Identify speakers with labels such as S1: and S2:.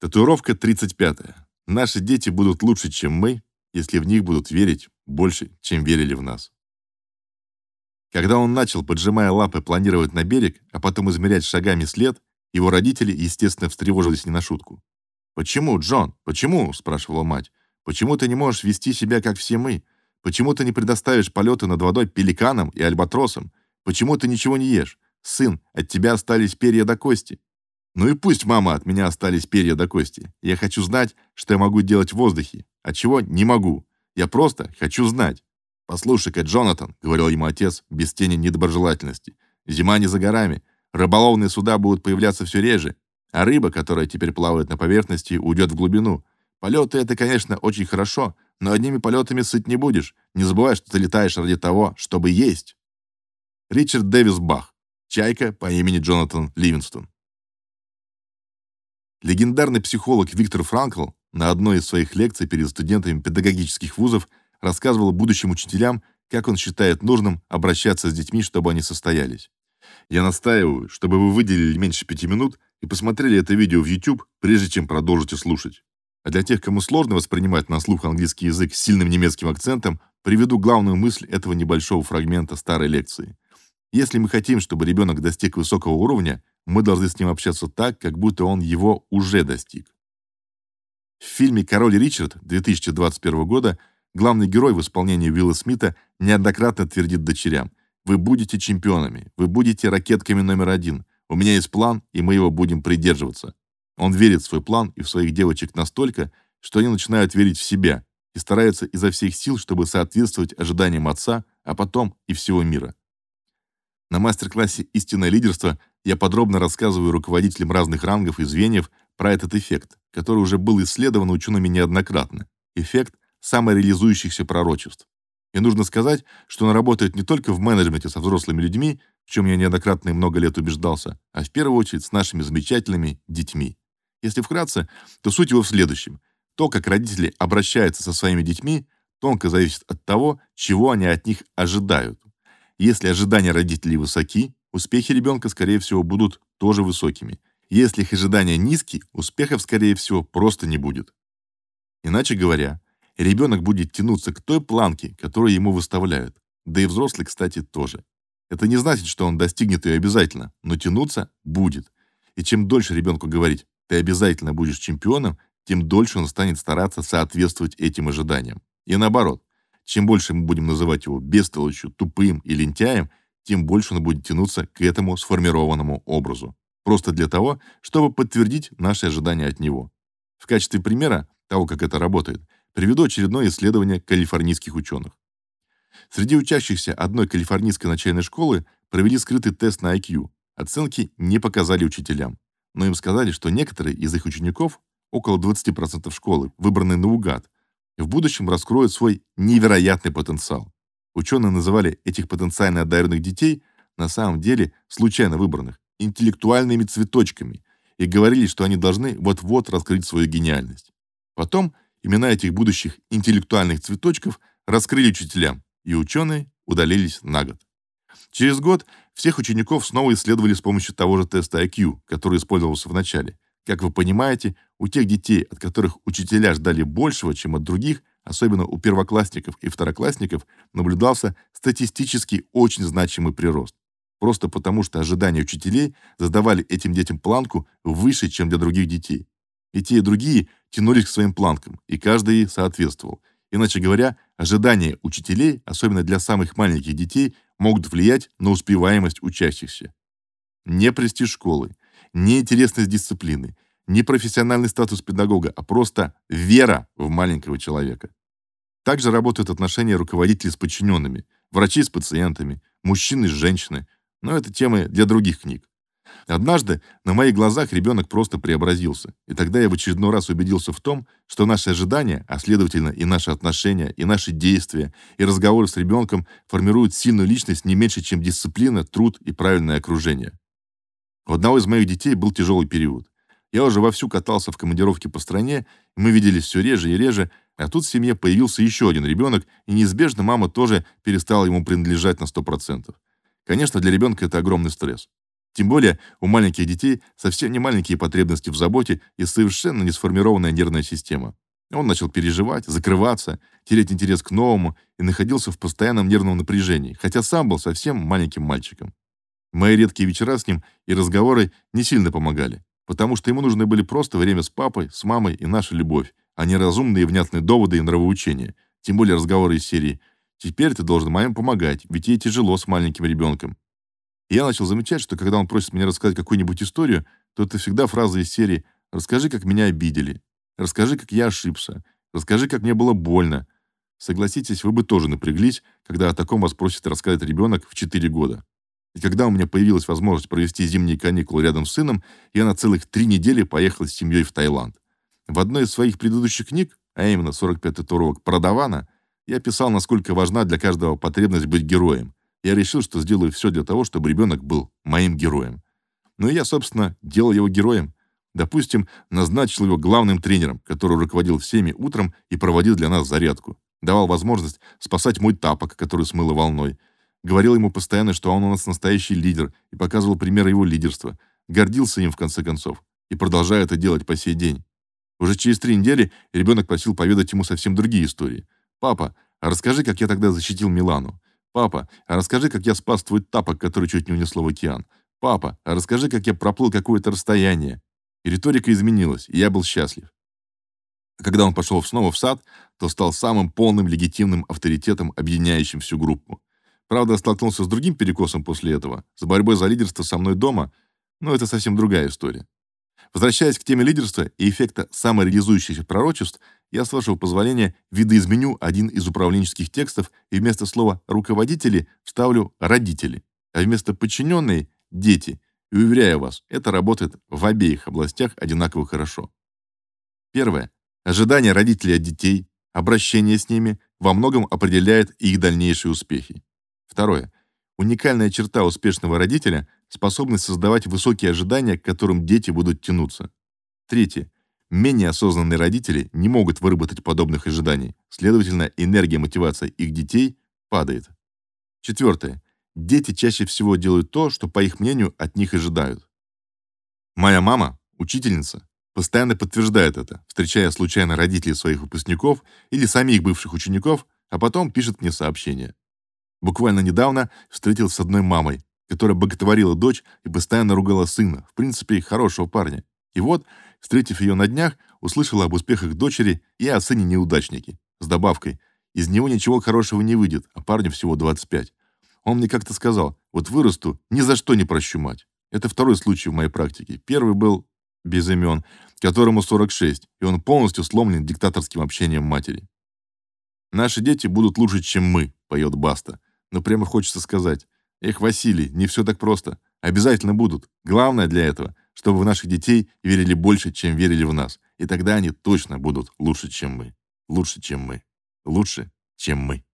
S1: Татуировка 35. Наши дети будут лучше, чем мы, если в них будут верить больше, чем верили в нас. Когда он начал, поджимая лапы, планировать на берег, а потом измерять шагами след, его родители, естественно, встревожились не на шутку. «Почему, Джон? Почему?» – спрашивала мать. «Почему ты не можешь вести себя, как все мы? Почему ты не предоставишь полеты над водой пеликанам и альбатросам? Почему ты ничего не ешь? Сын, от тебя остались перья до кости». «Ну и пусть, мама, от меня остались перья до кости. Я хочу знать, что я могу делать в воздухе, а чего не могу. Я просто хочу знать». «Послушай-ка, Джонатан», — говорил ему отец без тени недоброжелательности, «зима не за горами. Рыболовные суда будут появляться все реже, а рыба, которая теперь плавает на поверхности, уйдет в глубину. Полеты — это, конечно, очень хорошо, но одними полетами сыт не будешь. Не забывай, что ты летаешь ради того, чтобы есть. Ричард Дэвис Бах. Чайка по имени Джонатан Ливинстон. Легендарный психолог Виктор Франкл на одной из своих лекций перед студентами педагогических вузов рассказывал будущим учителям, как он считает нужным обращаться с детьми, чтобы они состоялись. Я настаиваю, чтобы вы выделили меньше пяти минут и посмотрели это видео в YouTube, прежде чем продолжите слушать. А для тех, кому сложно воспринимать на слух английский язык с сильным немецким акцентом, приведу главную мысль этого небольшого фрагмента старой лекции. Если мы хотим, чтобы ребенок достиг высокого уровня, мы должны с ним общаться так, как будто он его уже достиг. В фильме «Король Ричард» 2021 года главный герой в исполнении Уилла Смита неоднократно твердит дочерям «Вы будете чемпионами, вы будете ракетками номер один. У меня есть план, и мы его будем придерживаться». Он верит в свой план и в своих девочек настолько, что они начинают верить в себя и стараются изо всех сил, чтобы соответствовать ожиданиям отца, а потом и всего мира. На мастер-классе «Истинное лидерство» я подробно рассказываю руководителям разных рангов и звеньев про этот эффект, который уже был исследован учеными неоднократно. Эффект самореализующихся пророчеств. И нужно сказать, что он работает не только в менеджменте со взрослыми людьми, в чем я неоднократно и много лет убеждался, а в первую очередь с нашими замечательными детьми. Если вкратце, то суть его в следующем. То, как родители обращаются со своими детьми, тонко зависит от того, чего они от них ожидают. Если ожидания родителей высоки, успехи ребенка, скорее всего, будут тоже высокими. Если их ожидания низкие, успехов, скорее всего, просто не будет. Иначе говоря, ребенок будет тянуться к той планке, которую ему выставляют. Да и взрослый, кстати, тоже. Это не значит, что он достигнет ее обязательно, но тянуться будет. И чем дольше ребенку говорить «ты обязательно будешь чемпионом», тем дольше он станет стараться соответствовать этим ожиданиям. И наоборот, чем больше мы будем называть его бестолочью, тупым и лентяем, тем больше он будет тянуться к этому сформированному образу. Просто для того, чтобы подтвердить наши ожидания от него. В качестве примера того, как это работает, приведу очередное исследование калифорнийских ученых. Среди учащихся одной калифорнийской начальной школы провели скрытый тест на IQ. Оценки не показали учителям, но им сказали, что некоторые из их учеников, около 20% школы, выбранные наугад, в будущем раскроют свой невероятный потенциал. Ученые называли этих потенциально одаренных детей, на самом деле случайно выбранных, интеллектуальными цветочками и говорили, что они должны вот-вот раскрыть свою гениальность. Потом имена этих будущих интеллектуальных цветочков раскрыли учителям, и ученые удалились на год. Через год всех учеников снова исследовали с помощью того же теста IQ, который использовался в начале. Как вы понимаете, у тех детей, от которых учителя ждали большего, чем от других, особенно у первоклассников и второклассников, наблюдался статистически очень значимый прирост. Просто потому, что ожидания учителей задавали этим детям планку выше, чем для других детей. И те, и другие тянулись к своим планкам, и каждый ей соответствовал. Иначе говоря, ожидания учителей, особенно для самых маленьких детей, могут влиять на успеваемость учащихся. Не престиж школы, не интересность дисциплины, не профессиональный статус педагога, а просто вера в маленького человека. Также работают отношения руководителей с подчиненными, врачи с пациентами, мужчины с женщиной, но это темы для других книг. Однажды на моих глазах ребенок просто преобразился, и тогда я в очередной раз убедился в том, что наши ожидания, а следовательно и наши отношения, и наши действия, и разговоры с ребенком формируют сильную личность не меньше, чем дисциплина, труд и правильное окружение. У одного из моих детей был тяжелый период. Я уже вовсю катался в командировке по стране, мы виделись все реже и реже, а тут в семье появился еще один ребенок, и неизбежно мама тоже перестала ему принадлежать на 100%. Конечно, для ребенка это огромный стресс. Тем более у маленьких детей совсем не маленькие потребности в заботе и совершенно не сформированная нервная система. Он начал переживать, закрываться, терять интерес к новому и находился в постоянном нервном напряжении, хотя сам был совсем маленьким мальчиком. Мои редкие вечера с ним и разговоры не сильно помогали, потому что ему нужны были просто время с папой, с мамой и наша любовь, а не разумные и внятные доводы и нравоучения, тем более разговоры из серии «Теперь ты должен маме помогать, ведь ей тяжело с маленьким ребенком». И я начал замечать, что когда он просит меня рассказать какую-нибудь историю, то это всегда фраза из серии «Расскажи, как меня обидели», Расскажи, как я ошибся. Расскажи, как мне было больно. Согласитесь, вы бы тоже напряглись, когда о таком вас просит рассказать ребенок в 4 года. И когда у меня появилась возможность провести зимние каникулы рядом с сыном, я на целых три недели поехал с семьей в Таиланд. В одной из своих предыдущих книг, а именно 45 татуировок Продавана, я писал, насколько важна для каждого потребность быть героем. Я решил, что сделаю все для того, чтобы ребенок был моим героем. Ну и я, собственно, делал его героем. Допустим, назначил его главным тренером, который руководил всеми утром и проводил для нас зарядку. Давал возможность спасать мой тапок, который смыло волной. Говорил ему постоянно, что он у нас настоящий лидер, и показывал примеры его лидерства. Гордился им в конце концов. И продолжаю это делать по сей день. Уже через три недели ребенок просил поведать ему совсем другие истории. «Папа, а расскажи, как я тогда защитил Милану. Папа, а расскажи, как я спас твой тапок, который чуть не унесло в океан. Папа, а расскажи, как я проплыл какое-то расстояние. И риторика изменилась, и я был счастлив. А когда он пошел снова в сад, то стал самым полным легитимным авторитетом, объединяющим всю группу. Правда, столкнулся с другим перекосом после этого, с борьбой за лидерство со мной дома, но это совсем другая история. Возвращаясь к теме лидерства и эффекта самореализующихся пророчеств, я, с вашего позволения, видоизменю один из управленческих текстов и вместо слова «руководители» вставлю «родители», а вместо «подчиненные» — «дети», и уверяю вас, это работает в обеих областях одинаково хорошо. Первое. Ожидания родителей от детей, обращение с ними во многом определяет их дальнейшие успехи. Второе. Уникальная черта успешного родителя – способность создавать высокие ожидания, к которым дети будут тянуться. Третье. Менее осознанные родители не могут выработать подобных ожиданий, следовательно, энергия мотивации их детей падает. Четвертое. Дети чаще всего делают то, что, по их мнению, от них ожидают. Моя мама, учительница, постоянно подтверждает это, встречая случайно родителей своих выпускников или самих бывших учеников, а потом пишет мне сообщение. Буквально недавно встретился с одной мамой, которая боготворила дочь и постоянно ругала сына, в принципе, хорошего парня. И вот, встретив ее на днях, услышала об успехах дочери и о сыне-неудачнике, с добавкой «Из него ничего хорошего не выйдет, а парню всего 25». Он мне как-то сказал, вот вырасту, ни за что не прощу мать. Это второй случай в моей практике. Первый был без имен, которому 46, и он полностью сломлен диктаторским общением матери. «Наши дети будут лучше, чем мы», — поет Баста. Но прямо хочется сказать, «Эх, Василий, не все так просто. Обязательно будут. Главное для этого, чтобы в наших детей верили больше, чем верили в нас. И тогда они точно будут лучше, чем мы. Лучше, чем мы. Лучше, чем мы».